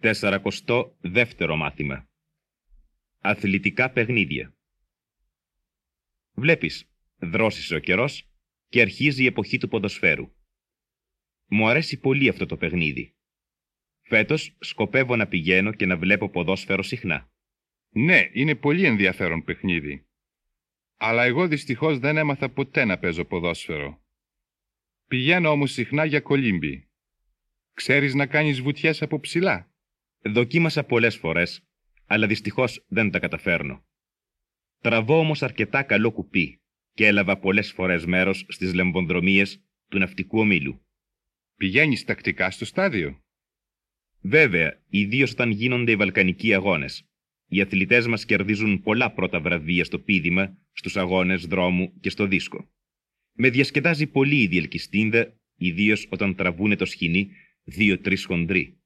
Τεσσαρακοστό δεύτερο μάθημα. Αθλητικά παιχνίδια. Βλέπεις, δρόσισε ο καιρός και αρχίζει η εποχή του ποδοσφαίρου. Μου αρέσει πολύ αυτό το παιχνίδι. Φέτος σκοπεύω να πηγαίνω και να βλέπω ποδόσφαιρο συχνά. Ναι, είναι πολύ ενδιαφέρον παιχνίδι. Αλλά εγώ δυστυχώς δεν έμαθα ποτέ να παίζω ποδόσφαιρο. Πηγαίνω όμως συχνά για κολύμπι. Ξέρεις να κάνεις βουτιές από ψηλά; Δοκίμασα πολλές φορές, αλλά δυστυχώς δεν τα καταφέρνω. Τραβώ όμως αρκετά καλό κουπί και έλαβα πολλές φορές μέρος στις λεμβονδρομίες του ναυτικού ομίλου. Πηγαίνεις τακτικά στο στάδιο; Βέβαια, ιδίως όταν γίνονται οι Βαλκανικοί αγώνες. Οι αθλητές μας κερδίζουν πολλά πρώτα βραβεία στο πίδημα, στους αγώνες δρόμου και στο δίσκο. Με διασκεδάζει πολύ η διελκυστίνδα, ιδίως όταν τραβούνε το σκηνή δύο-τρεις χοντροί.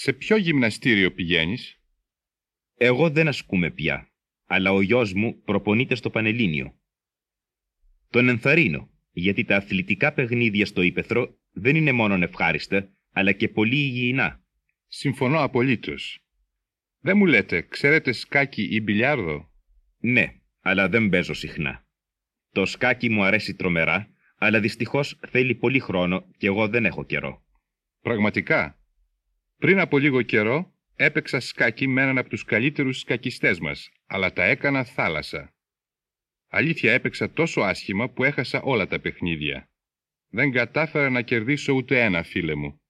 Σε ποιο γυμναστήριο πηγαίνεις; Εγώ δεν ασκούμε πια, αλλά ο γιος μου προπονείται στο Πανελλήνιο. Τον ενθαρρύνω, γιατί τα αθλητικά παιχνίδια στο Ήπεθρο δεν είναι μόνο ευχάριστα, αλλά και πολύ υγιεινά. Συμφωνώ απολύτως. Δεν μου λέτε, ξέρετε σκάκι ή μπιλιάρδο; Ναι, αλλά δεν παίζω συχνά. Το σκάκι μου αρέσει τρομερά, αλλά δυστυχώς θέλει πολύ χρόνο και εγώ δεν έχω καιρό. Πραγματικά. Πριν από λίγο καιρό έπαιξα σκάκι με έναν από τους καλύτερους σκακιστές μας, αλλά τα έκανα θάλασσα. Αλήθεια έπαιξα τόσο άσχημα που έχασα όλα τα παιχνίδια. Δεν κατάφερα να κερδίσω ούτε ένα φίλε μου.